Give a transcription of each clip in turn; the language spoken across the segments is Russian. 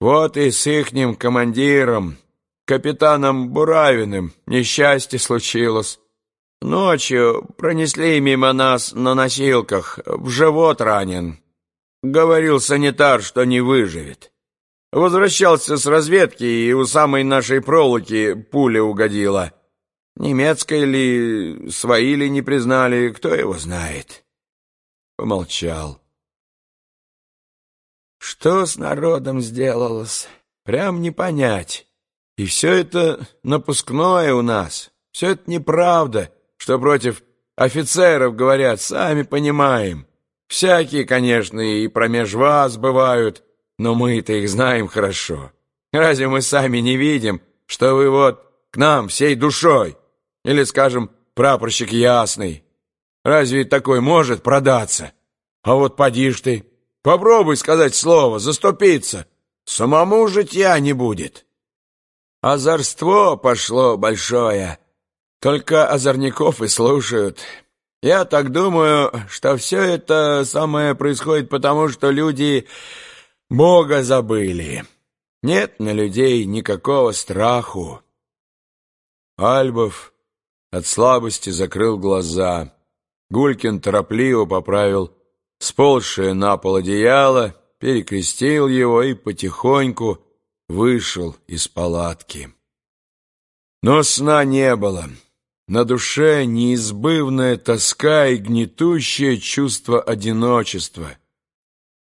Вот и с ихним командиром, капитаном Буравиным, несчастье случилось. Ночью пронесли мимо нас на носилках, в живот ранен. Говорил санитар, что не выживет. Возвращался с разведки, и у самой нашей проволоки пуля угодила. Немецкой ли, свои ли не признали, кто его знает. Помолчал. Что с народом сделалось? Прям не понять. И все это напускное у нас. Все это неправда, что против офицеров говорят, сами понимаем. Всякие, конечно, и промеж вас бывают, но мы-то их знаем хорошо. Разве мы сами не видим, что вы вот к нам всей душой? Или, скажем, прапорщик Ясный? Разве такой может продаться? А вот поди ж ты, попробуй сказать слово, заступиться. Самому житья не будет. Озорство пошло большое. Только озорников и слушают. Я так думаю, что все это самое происходит потому, что люди Бога забыли. Нет на людей никакого страху. Альбов от слабости закрыл глаза. Гулькин торопливо поправил сползшее на пол одеяло, перекрестил его и потихоньку вышел из палатки. Но сна не было. На душе неизбывная тоска и гнетущее чувство одиночества.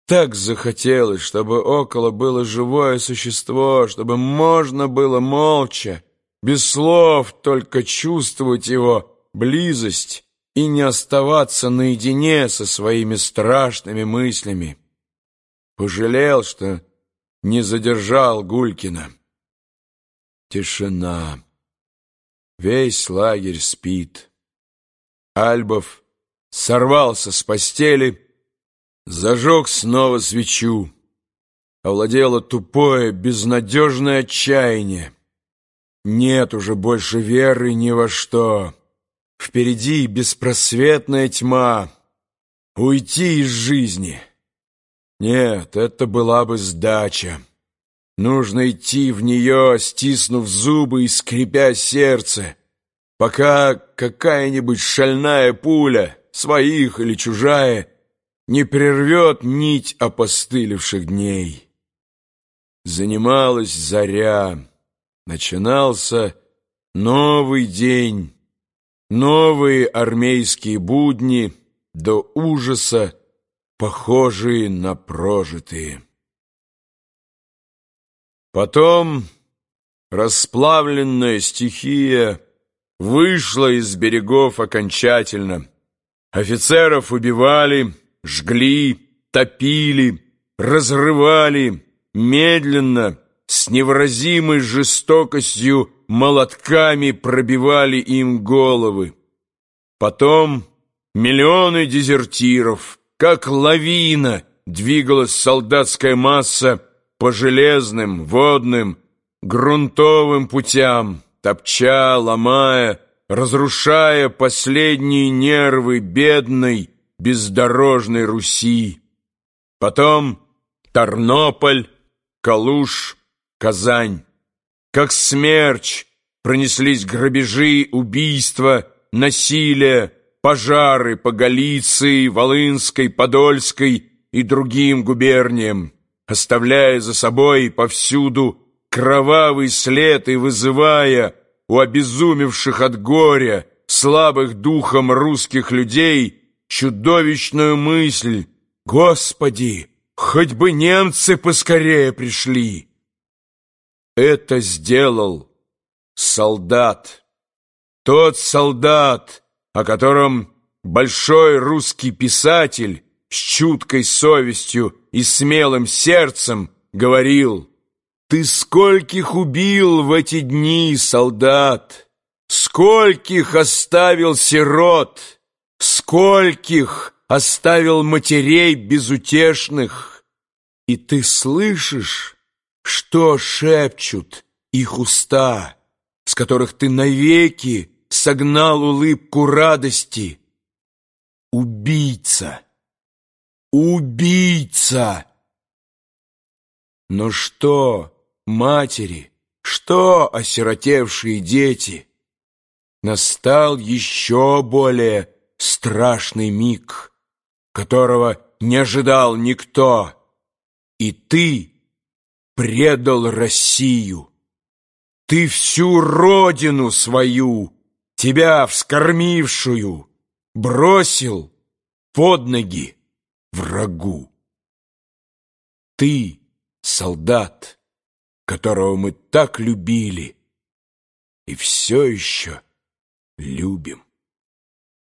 Так захотелось, чтобы около было живое существо, чтобы можно было молча, без слов только чувствовать его близость и не оставаться наедине со своими страшными мыслями. Пожалел, что не задержал Гулькина. Тишина. Весь лагерь спит. Альбов сорвался с постели, зажег снова свечу. Овладело тупое, безнадежное отчаяние. Нет уже больше веры ни во что. Впереди беспросветная тьма. Уйти из жизни. Нет, это была бы сдача. Нужно идти в нее, стиснув зубы и скрипя сердце, пока какая-нибудь шальная пуля, своих или чужая, не прервет нить опостылевших дней. Занималась заря, начинался новый день, новые армейские будни до ужаса, похожие на прожитые. Потом расплавленная стихия вышла из берегов окончательно. Офицеров убивали, жгли, топили, разрывали, медленно, невыразимой жестокостью молотками пробивали им головы. Потом миллионы дезертиров, как лавина, двигалась солдатская масса по железным, водным, грунтовым путям, топча, ломая, разрушая последние нервы бедной, бездорожной Руси. Потом Тарнополь, Калуш, Казань. Как смерч пронеслись грабежи, убийства, насилие, пожары по Галиции, Волынской, Подольской и другим губерниям оставляя за собой повсюду кровавый след и вызывая у обезумевших от горя, слабых духом русских людей чудовищную мысль «Господи, хоть бы немцы поскорее пришли!» Это сделал солдат, тот солдат, о котором большой русский писатель с чуткой совестью и смелым сердцем говорил, «Ты скольких убил в эти дни, солдат! Скольких оставил сирот! Скольких оставил матерей безутешных! И ты слышишь, что шепчут их уста, с которых ты навеки согнал улыбку радости? Убийца!» Убийца! Но что, матери, что осиротевшие дети? Настал еще более страшный миг, которого не ожидал никто, и ты предал Россию. Ты всю родину свою, тебя вскормившую, бросил под ноги врагу. Ты, солдат, которого мы так любили и все еще любим.